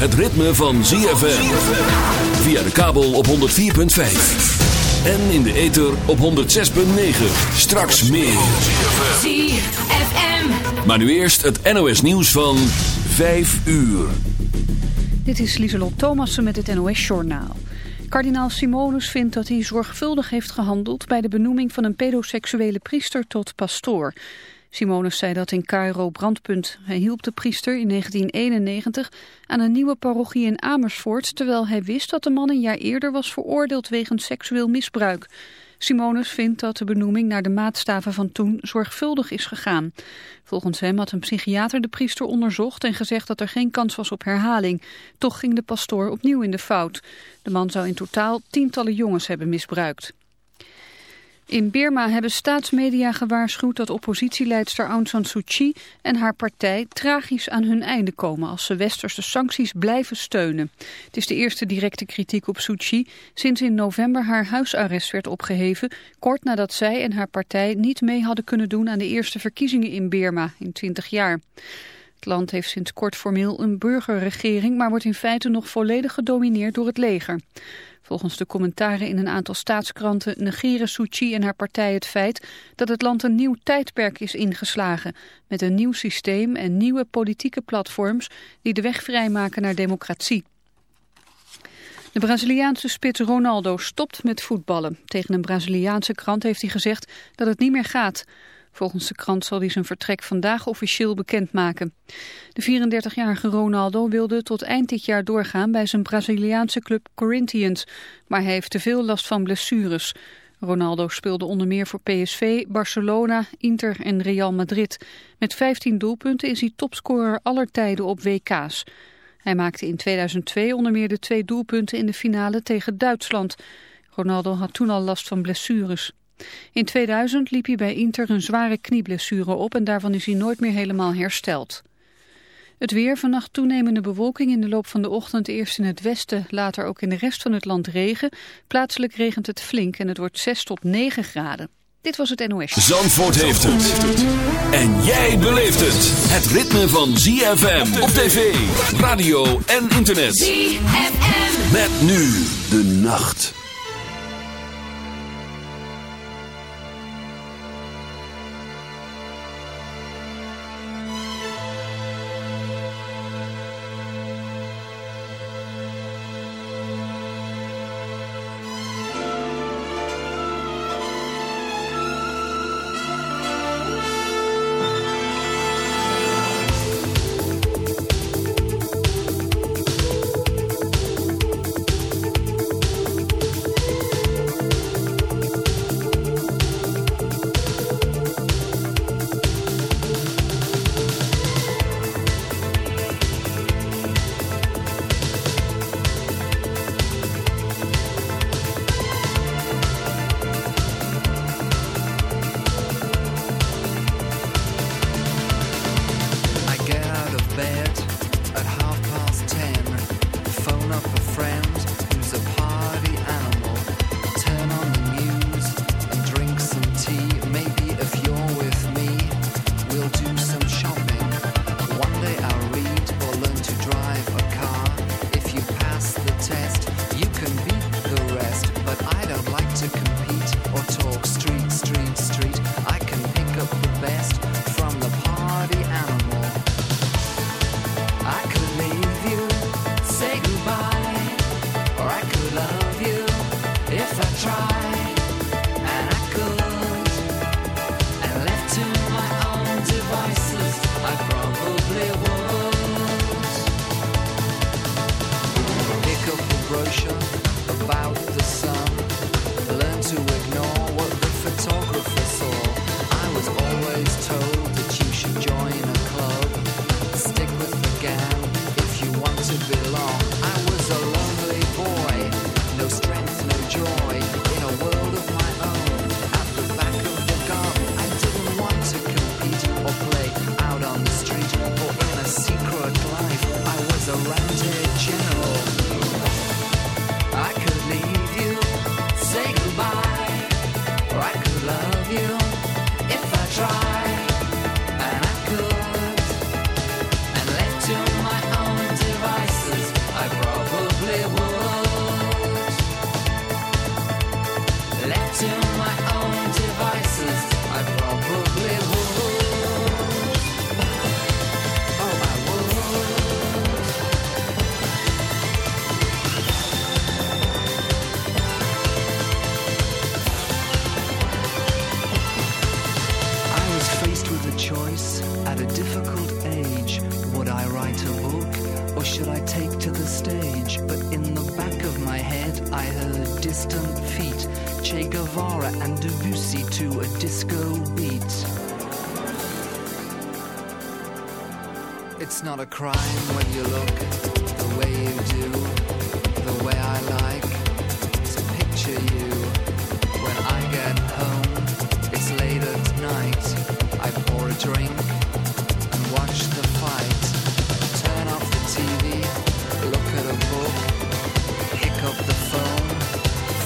het ritme van ZFM. Via de kabel op 104.5. En in de ether op 106.9. Straks meer. ZFM. Maar nu eerst het NOS nieuws van 5 uur. Dit is Lieselot Thomassen met het NOS-journaal. Kardinaal Simonus vindt dat hij zorgvuldig heeft gehandeld... bij de benoeming van een pedoseksuele priester tot pastoor. Simonus zei dat in Cairo Brandpunt. Hij hielp de priester in 1991 aan een nieuwe parochie in Amersfoort... terwijl hij wist dat de man een jaar eerder was veroordeeld wegens seksueel misbruik. Simonus vindt dat de benoeming naar de maatstaven van toen zorgvuldig is gegaan. Volgens hem had een psychiater de priester onderzocht en gezegd dat er geen kans was op herhaling. Toch ging de pastoor opnieuw in de fout. De man zou in totaal tientallen jongens hebben misbruikt. In Birma hebben staatsmedia gewaarschuwd dat oppositieleidster Aung San Suu Kyi en haar partij tragisch aan hun einde komen als ze westerse sancties blijven steunen. Het is de eerste directe kritiek op Suu Kyi sinds in november haar huisarrest werd opgeheven, kort nadat zij en haar partij niet mee hadden kunnen doen aan de eerste verkiezingen in Birma in 20 jaar. Het land heeft sinds kort formeel een burgerregering, maar wordt in feite nog volledig gedomineerd door het leger. Volgens de commentaren in een aantal staatskranten negeren Suu Kyi en haar partij het feit dat het land een nieuw tijdperk is ingeslagen, met een nieuw systeem en nieuwe politieke platforms die de weg vrijmaken naar democratie. De Braziliaanse spits Ronaldo stopt met voetballen. Tegen een Braziliaanse krant heeft hij gezegd dat het niet meer gaat. Volgens de krant zal hij zijn vertrek vandaag officieel bekendmaken. De 34-jarige Ronaldo wilde tot eind dit jaar doorgaan bij zijn Braziliaanse club Corinthians, maar hij heeft te veel last van blessures. Ronaldo speelde onder meer voor PSV, Barcelona, Inter en Real Madrid. Met 15 doelpunten is hij topscorer aller tijden op WK's. Hij maakte in 2002 onder meer de twee doelpunten in de finale tegen Duitsland. Ronaldo had toen al last van blessures. In 2000 liep hij bij Inter een zware knieblessure op en daarvan is hij nooit meer helemaal hersteld. Het weer, vannacht toenemende bewolking in de loop van de ochtend eerst in het westen, later ook in de rest van het land regen. Plaatselijk regent het flink en het wordt 6 tot 9 graden. Dit was het NOS. Zandvoort heeft het. En jij beleeft het. Het ritme van ZFM op tv, radio en internet. ZFM. Met nu de nacht.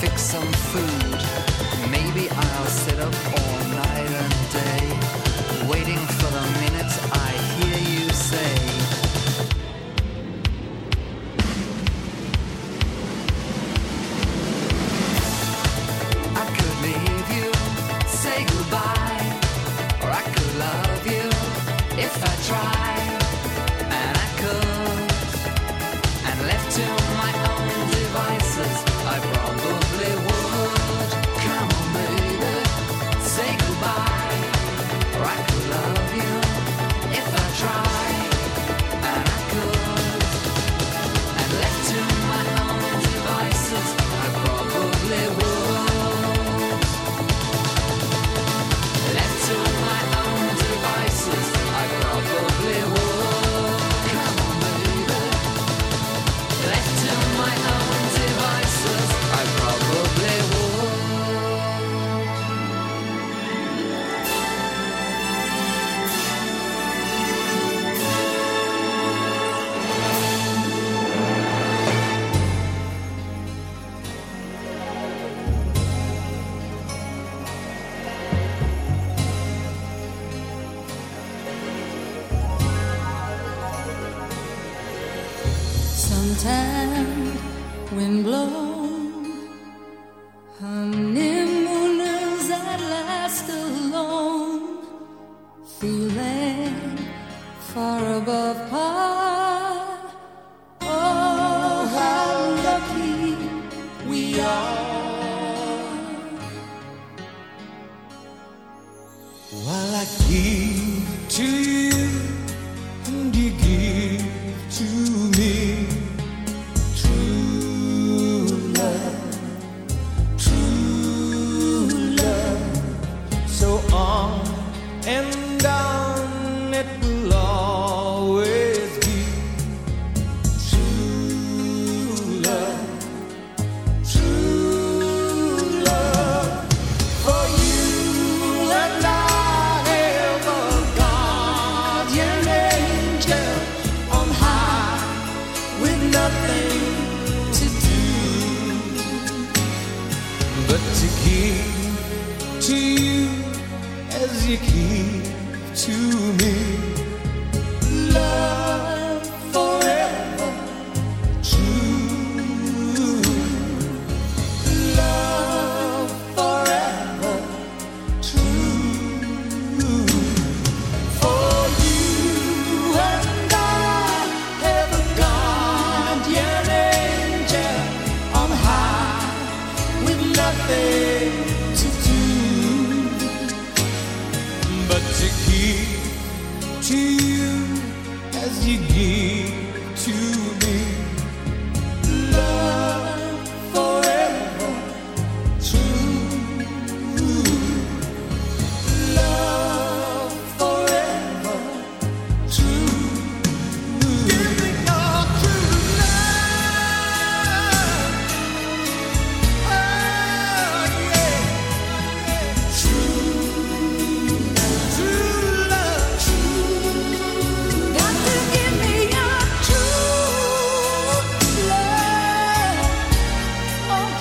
fix some food. Maybe I'll sit up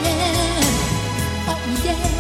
yeah, oh yeah.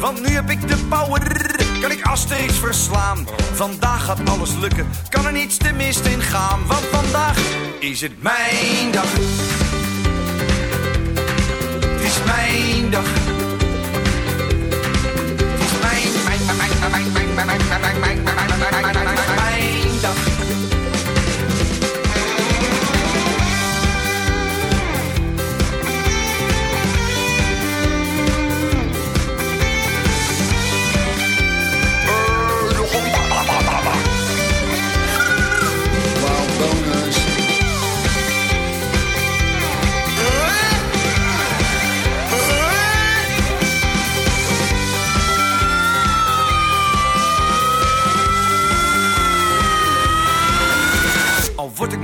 Want nu heb ik de power, kan ik Asterix verslaan. Vandaag gaat alles lukken, kan er niets te mist in gaan. Want vandaag is het mijn dag. Het is mijn dag. Is mijn, mijn, mijn, mijn, mijn, mijn, mijn, mijn, mijn, mijn, mijn, mijn, mijn,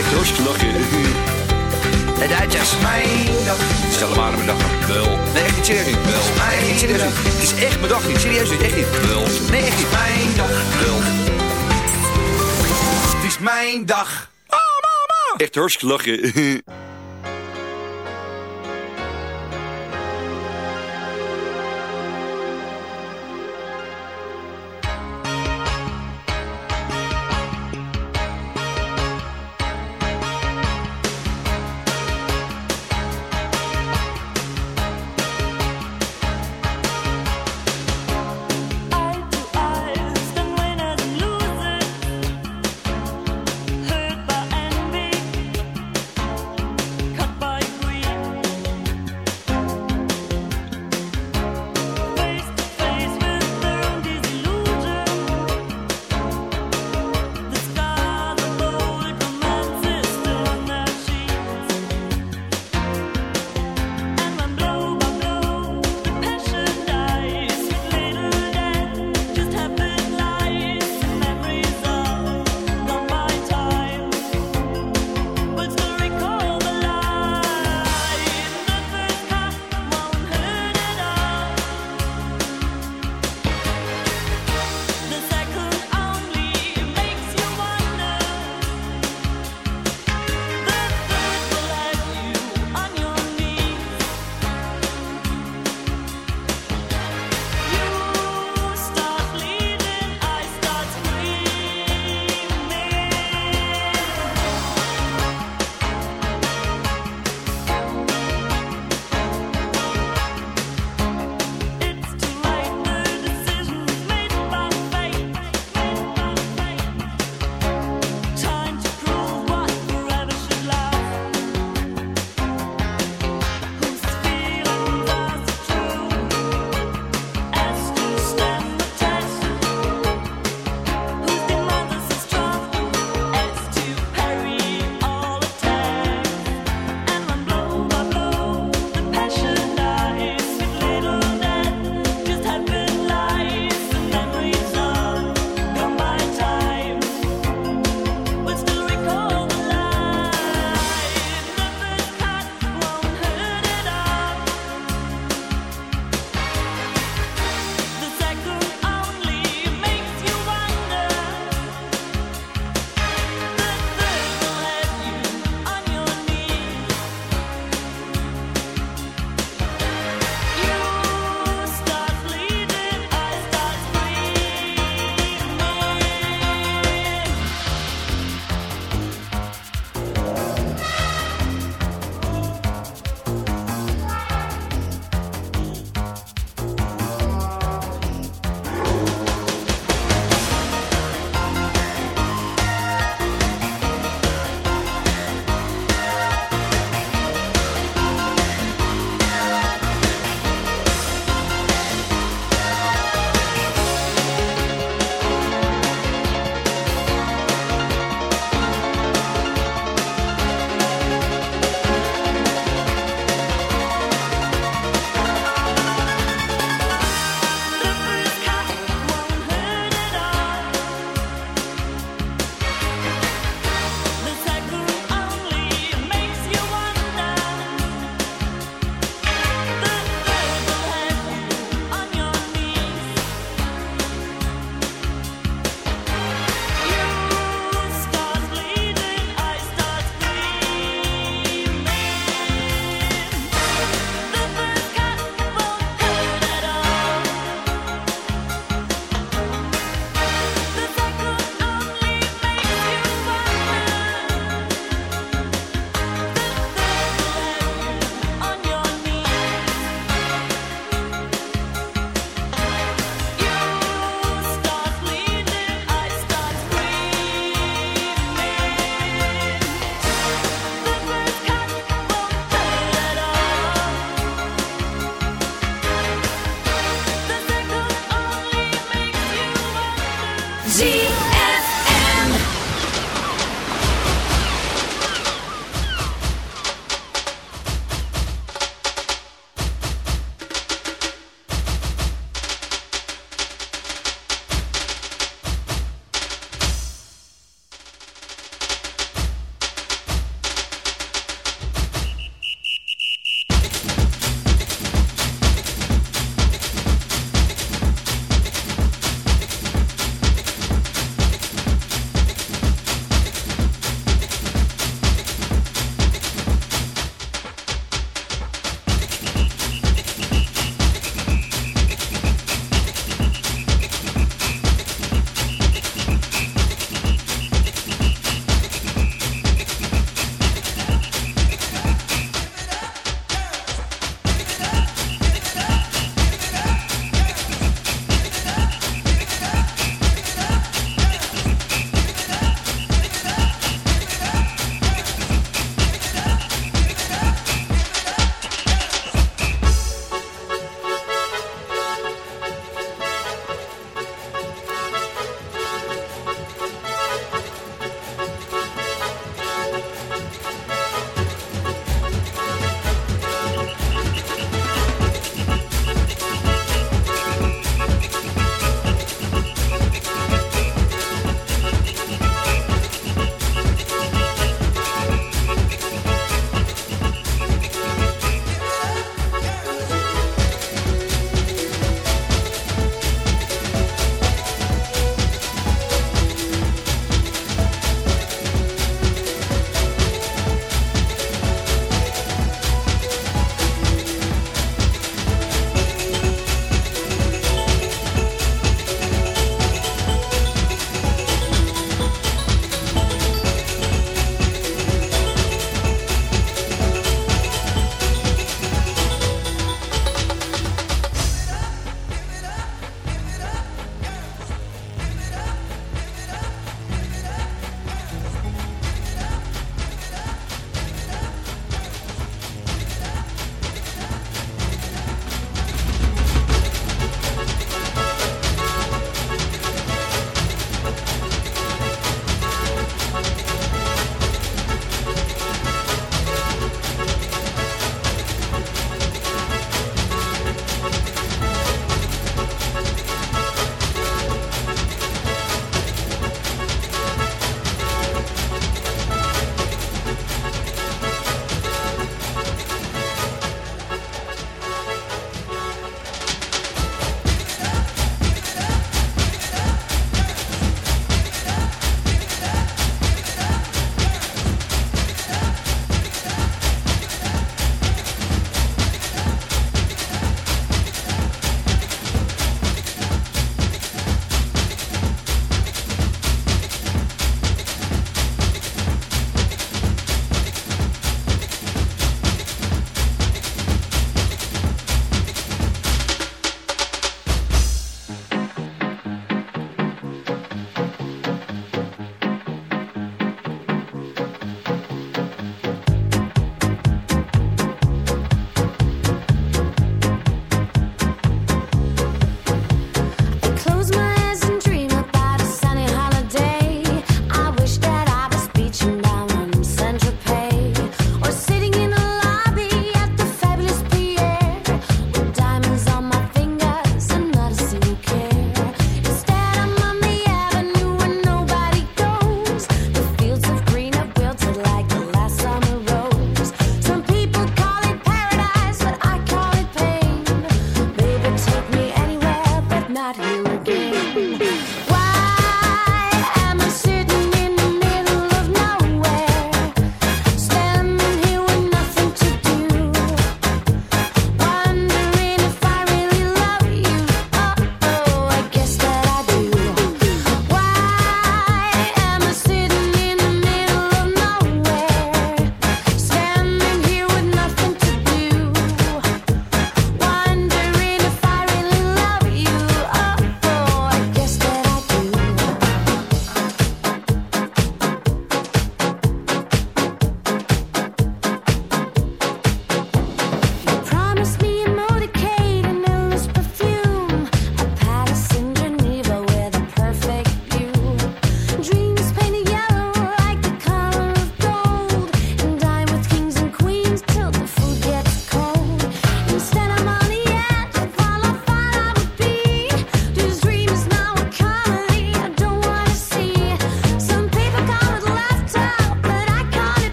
Echt lachen. De Duitsers. Mijn dag. Stel hem aan mijn dag. Wel. Nee, echt niet serieus niet. Wel. Nee, echt niet serieus niet. Het is echt mijn dag niet. Serieus niet. Echt niet. Wel. Nee, echt niet. Mijn dag. Wel. Het is mijn dag. Echt hartstikke lachen.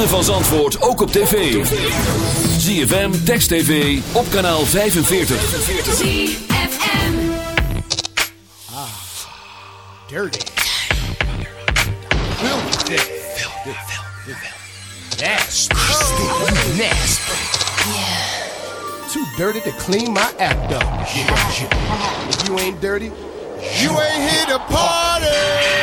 ritme van Zandvoort ook op tv. ZFM, Text TV, op kanaal 45. ZFM. Dirty. Filthy. Nasty. Nasty. Too dirty to clean my act up. If you ain't dirty, you ain't here to party.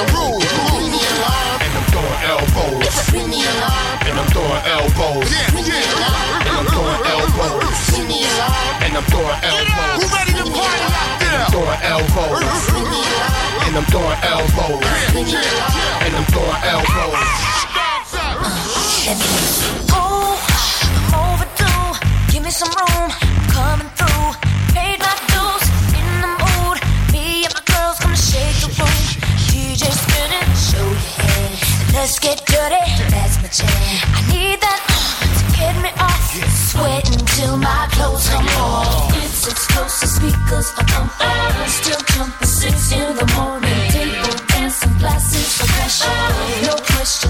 The roof. Ring the alarm. And I'm throwing elbows. Ring the alarm. And I'm throwing elbows. Yeah, yeah. And I'm throwing elbows. Ring the alarm. And I'm throwing elbows. Who ready to party out there? And I'm throwing elbows. And I'm throwing elbows. And I'm throwing elbows. Oh, I'm overdue. Give me some room. Let's get dirty. That's my jam. I need that uh, to get me off. Sweating till my clothes come off. It's explosive speakers are pumping. Still jumping six in the morning. Table dancing glasses for pressure. No questions.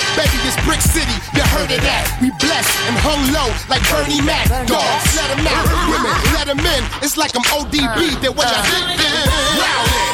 Baby, it's Brick City, you heard of that. We blessed and hung low like Bernie Mac. Dogs, let them out. Women, let them in. It's like I'm ODB. They're what you think. it.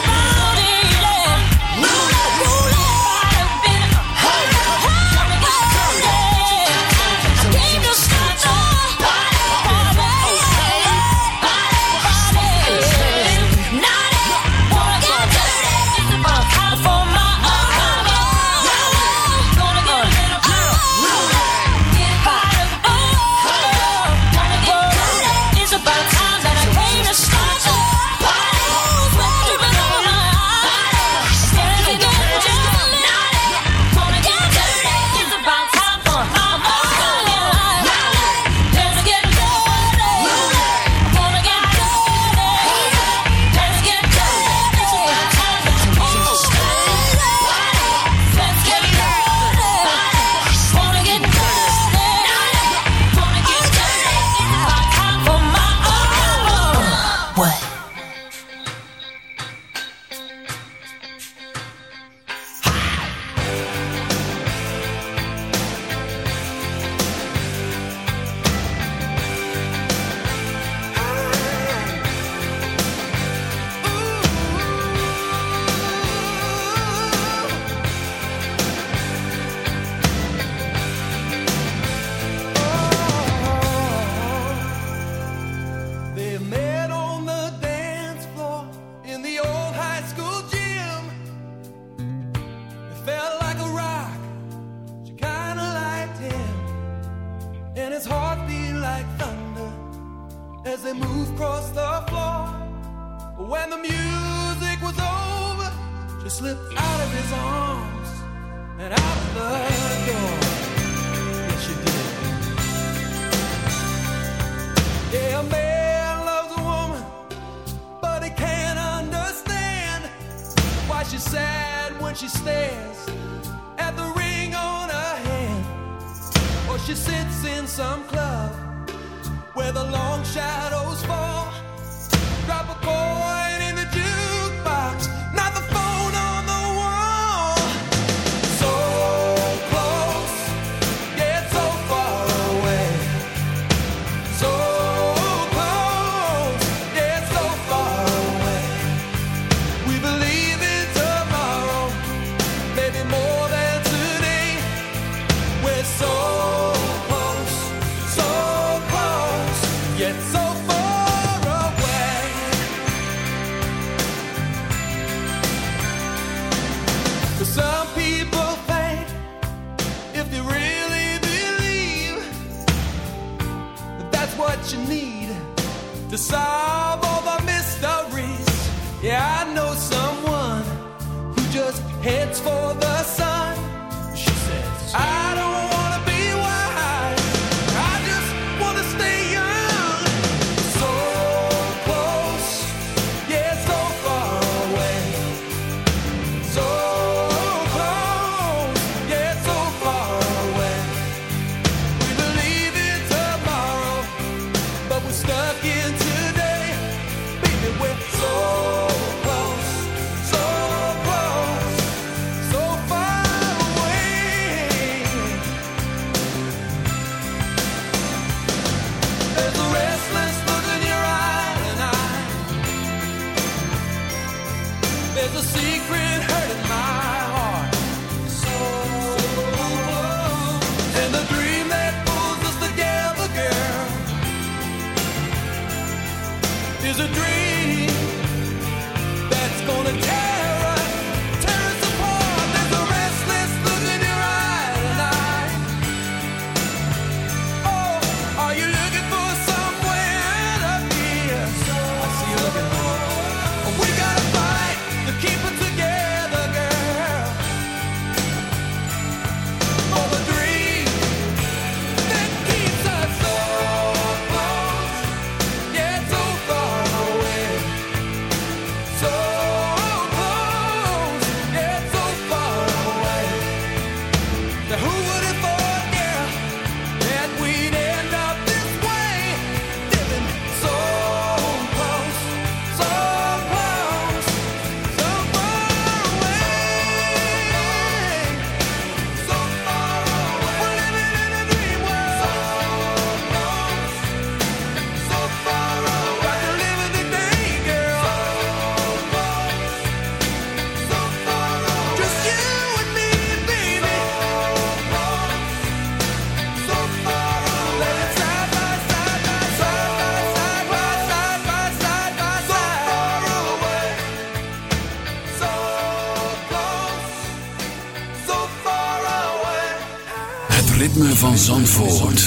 Zandvoort.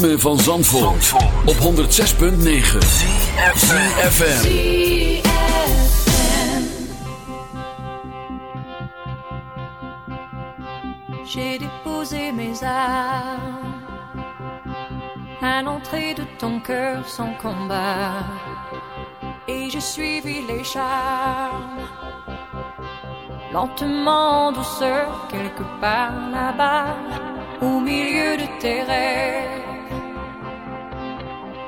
Ritme van Zandvoort, op 106.9 ZFM J'ai déposé mes armes à l'entrée de ton cœur sans combat. Et j'ai suivi les charmes, lentement en douceur, quelque part là-bas, au milieu de tes